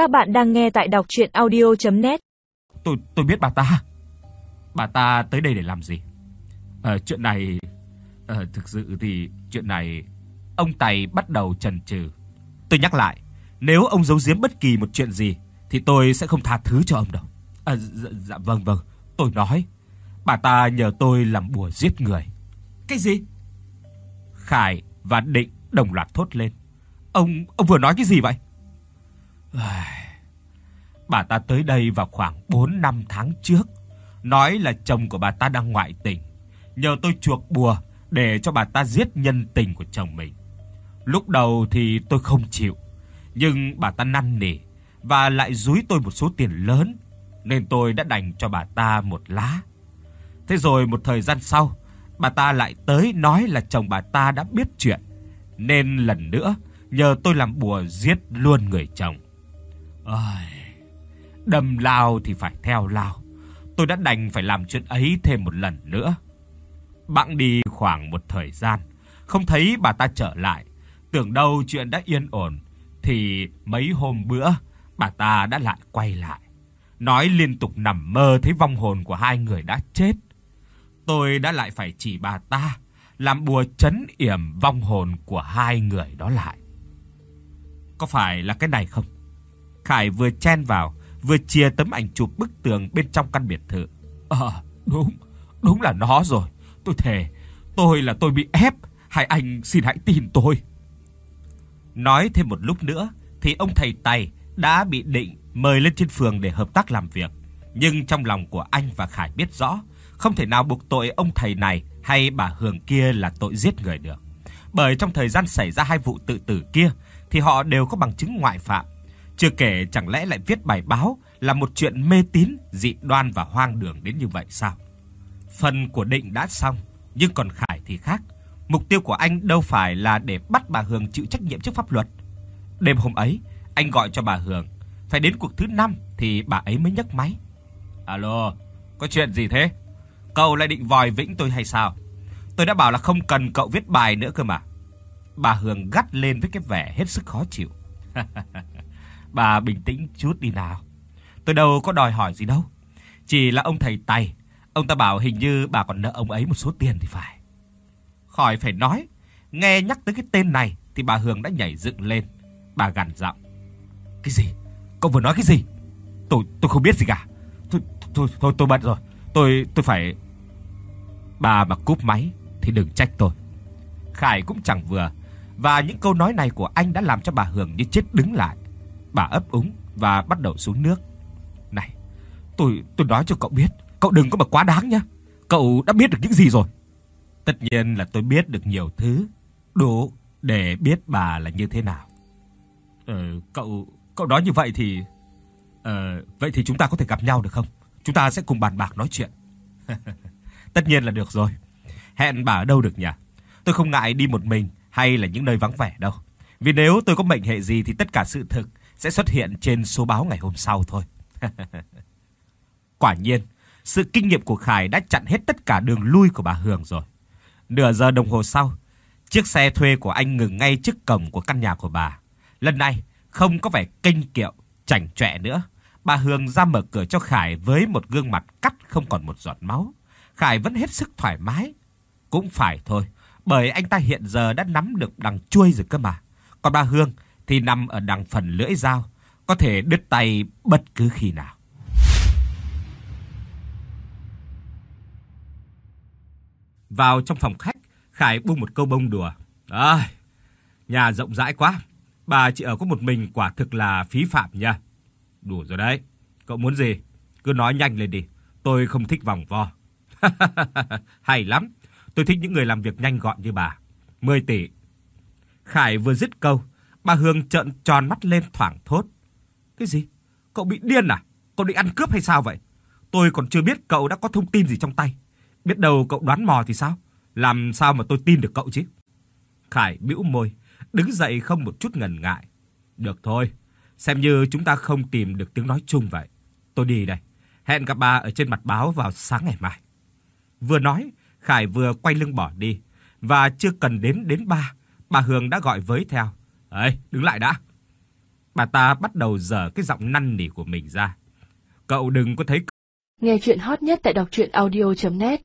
Các bạn đang nghe tại đọc audio net Tôi tôi biết bà ta. Bà ta tới đây để làm gì? Ờ chuyện này ờ thực sự thì chuyện này ông Tài bắt đầu chần chừ. Tôi nhắc lại, nếu ông giấu giếm bất kỳ một chuyện gì thì tôi sẽ không tha thứ cho ông đâu. À, dạ, dạ vâng vâng, tôi nói, bà ta nhờ tôi làm bùa giết người. Cái gì? Khải và Định đồng loạt thốt lên. Ông ông vừa nói cái gì vậy? Bà ta tới đây vào khoảng 4 năm tháng trước, nói là chồng của bà ta đang ngoại tình, nhờ tôi chuộc bùa để cho bà ta giết nhân tình của chồng mình. Lúc đầu thì tôi không chịu, nhưng bà ta năn nỉ và lại dúi tôi một số tiền lớn, nên tôi đã đành cho bà ta một lá. Thế rồi một thời gian sau, bà ta lại tới nói là chồng bà ta đã biết chuyện, nên lần nữa nhờ tôi làm bùa giết luôn người chồng. Ôi, đâm lao thì phải theo lao. Tôi đã đành phải làm chuyện ấy thêm một lần nữa. Bẵng đi khoảng một thời gian, không thấy bà ta trở lại, tưởng đâu chuyện đã yên ổn thì mấy hôm bữa bà ta đã lại quay lại, nói liên tục nằm mơ thấy vong hồn của hai người đã chết. Tôi đã lại phải chỉ bà ta làm bùa trấn yểm vong hồn của hai người đó lại. Có phải là cái này không? Khải vừa chen vào, vừa chia tấm ảnh chụp bức tường bên trong căn biệt thự. Ờ, đúng, đúng là nó rồi. Tôi thề, tôi là tôi bị ép, hai anh xin hãy tin tôi. Nói thêm một lúc nữa thì ông thầy Tài đã bị định mời lên trên phường để hợp tác làm việc, nhưng trong lòng của anh và Khải biết rõ, không thể nào buộc tội ông thầy này hay bà Hường kia là tội giết người được. Bởi trong thời gian xảy ra hai vụ tự tử kia thì họ đều có bằng chứng ngoại phạm. Chưa kể chẳng lẽ lại viết bài báo là một chuyện mê tín, dị đoan và hoang đường đến như vậy sao? Phần của Định đã xong, nhưng còn Khải thì khác. Mục tiêu của anh đâu phải là để bắt bà Hường chịu trách nhiệm trước pháp luật. Đêm hôm ấy, anh gọi cho bà Hường, phải đến cuộc thứ 5 thì bà ấy mới nhấc máy. "Alo, có chuyện gì thế? Cậu lại định vòi vĩnh tôi hay sao? Tôi đã bảo là không cần cậu viết bài nữa cơ mà." Bà Hường gắt lên với cái vẻ hết sức khó chịu. bà bình tĩnh chút đi nào. Tôi đâu có đòi hỏi gì đâu. Chỉ là ông thầy Tài, ông ta bảo hình như bà còn nợ ông ấy một số tiền thì phải. Khỏi phải nói, nghe nhắc tới cái tên này thì bà Hương đã nhảy dựng lên. Bà gằn giọng. Cái gì? Cậu vừa nói cái gì? Tôi tôi không biết gì cả. Tôi tôi tôi tôi bận rồi. Tôi tôi phải Bà mà cúp máy thì đừng trách tôi. Khải cũng chẳng vừa và những câu nói này của anh đã làm cho bà Hường như chết đứng lại. Bà ấp úng và bắt đầu xuống nước. "Này, tôi tôi nói cho cậu biết, cậu đừng có mà quá đáng nhá. Cậu đã biết được những gì rồi?" Tất nhiên là tôi biết được nhiều thứ, đủ để biết bà là như thế nào. Ờ cậu cậu nói như vậy thì ờ vậy thì chúng ta có thể gặp nhau được không? Chúng ta sẽ cùng bàn bạc nói chuyện. Tất nhiên là được rồi. Hẹn bà ở đâu được nhỉ? Tôi không ngại đi một mình hay là những nơi vắng vẻ đâu. Vì nếu tôi có mệnh hệ gì thì tất cả sự thực sẽ xuất hiện trên số báo ngày hôm sau thôi. Quả nhiên, sự kinh nghiệm của Khải đã chặn hết tất cả đường lui của bà Hường rồi. Nửa giờ đồng hồ sau, chiếc xe thuê của anh ngừng ngay trước cổng của căn nhà của bà. Lần này không có vẻ kinh kiệu, chảnh chọe nữa. Bà Hương ra mở cửa cho Khải với một gương mặt cắt không còn một giọt máu. Khải vẫn hết sức thoải mái. Cũng phải thôi, bởi anh ta hiện giờ đã nắm được đằng chuôi rồi cơ mà. Còn bà Hương thì nằm ở đằng phần lưỡi dao, có thể đứt tay bất cứ khi nào. Vào trong phòng khách, Khải buông một câu bông đùa. À, nhà rộng rãi quá, bà chị ở có một mình quả thực là phí phạm nha. Đủ rồi đấy, cậu muốn gì? Cứ nói nhanh lên đi, tôi không thích vòng vo. Hay lắm, tôi thích những người làm việc nhanh gọn như bà. 10 tỷ. Khải vừa dứt câu, bà Hương trợn tròn mắt lên thoảng thốt. Cái gì? Cậu bị điên à? Cậu định ăn cướp hay sao vậy? Tôi còn chưa biết cậu đã có thông tin gì trong tay. Biết đâu cậu đoán mò thì sao? Làm sao mà tôi tin được cậu chứ? Khải bĩu môi, đứng dậy không một chút ngần ngại. Được thôi, xem như chúng ta không tìm được tiếng nói chung vậy. Tôi đi đây. Hẹn gặp bà ở trên mặt báo vào sáng ngày mai. Vừa nói, Khải vừa quay lưng bỏ đi và chưa cần đến đến ba, bà Hương đã gọi với theo. "Ấy, đứng lại đã." bà ta bắt đầu dở cái giọng năn nỉ của mình ra. Cậu đừng có thấy Nghe chuyện hot nhất tại đọc audio net